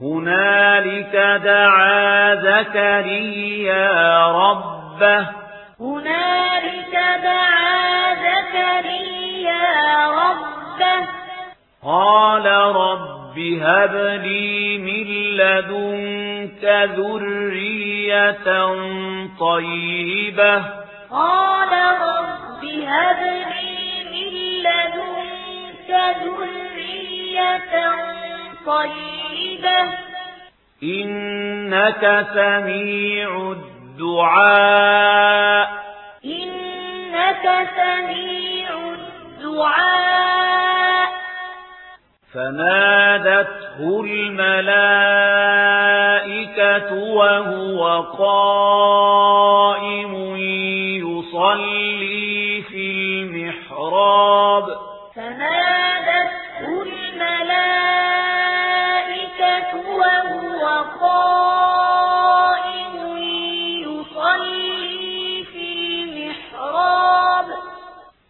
هنالك دعا زكريا ربه هنالك دعا زكريا ربه قال رب هب لي من لدنك ذرية طيبة قال رب هب لي من لدنك ذرية طيبة إنك سميع الدعاء. إنك سميع الدعاء. فنادته الملائكة وهو قائم يصلي في المحراب.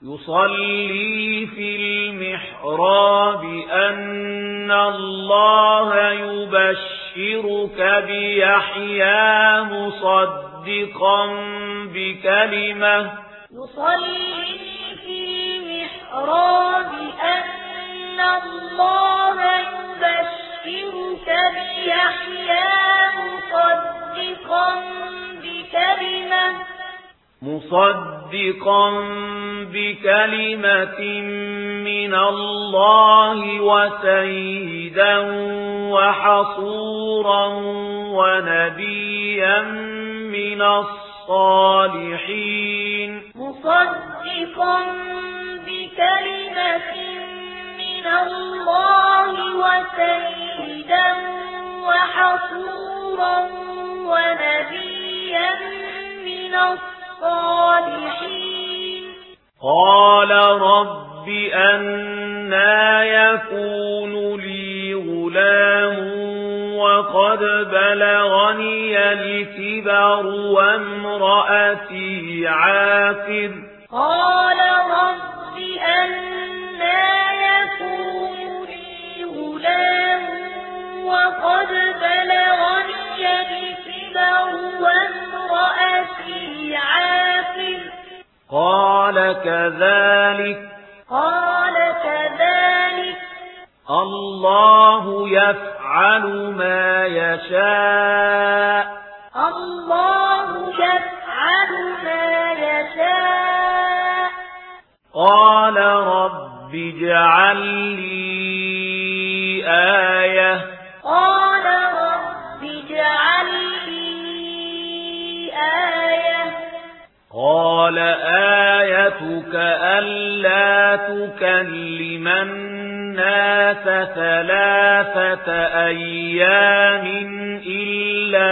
يصلي في المحراب أن الله يبشرك بيحيى مصدقا بكلمة يصلي في المحراب أن الله يبشرك بيحيى مصدقا بكلمة مصدقا بكلمة من الله وسيدا وحصورا ونبيا من الصالحين. مصدقا بكلمة من الله وسيدا وحصورا ونبيا من الصالحين. الصالحين. قال رب أنا يكون لي غلام وقد بلغني الكبر وامرأتي عاقب قال رب أنا يكون لي غلام وقد بلغني قال كذلك. قال كذلك. الله يفعل ما يشاء. الله يفعل ما يشاء. قال رب اجعل لي قال آيتك ألا تكلم الناس ثلاثة أيام إلا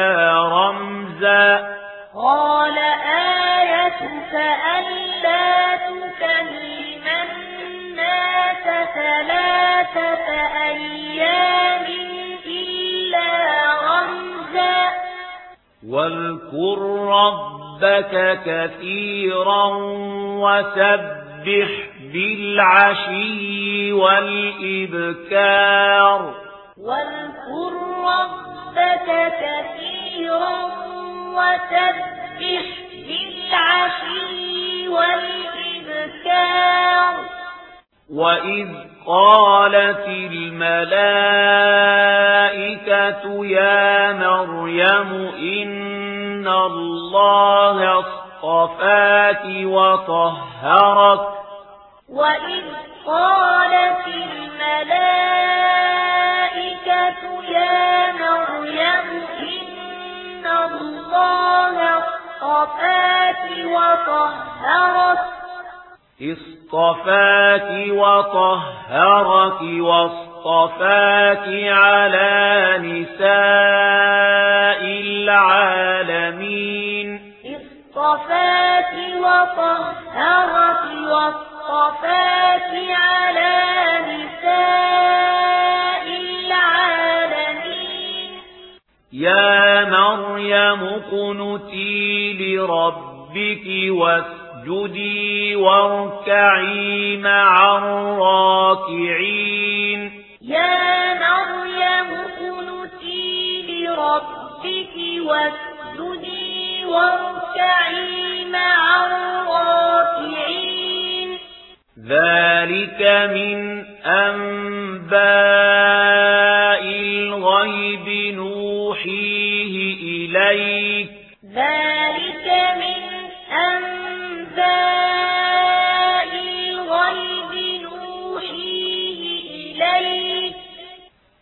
رمزا قال آيتك ألا تكلم الناس ثلاثة أيام إلا رمزا واذكر رب ربك كثيرا وسبح بالعشي والإبكار. واذكر ربك كثيرا وسبح بالعشي والإبكار. وإذ قالت الملائكة يا مريم إن إن الله اصطفاك وطهرك. وإذ قالت الملائكة يا مريم إن الله اصطفاك وطهرك. اصطفاك وطهرك واصطفاك على نساء العالمين العالمين اصطفاك وطهرك واصطفاك على نساء العالمين. يا مريم قنتي لربك واسجدي واركعي مع الراكعين. يا مريم قنتي لربك واسجدي ذلك من أنبار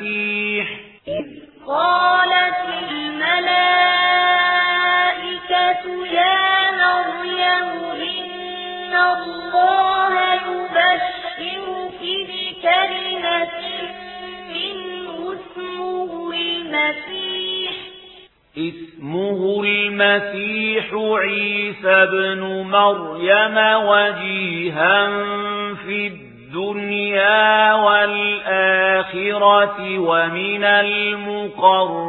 المسيح. إذ قالت الملائكة يا مريم إن الله يبشرك بكلمة منه اسمه المسيح. اسمه المسيح عيسى بن مريم وجيها في الدنيا الدنيا والآخرة ومن المقربين.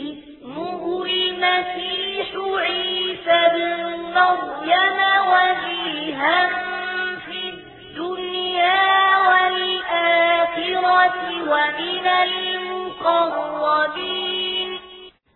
اسمه المسيح عيسى بن مريم وجيها في الدنيا والآخرة ومن المقربين.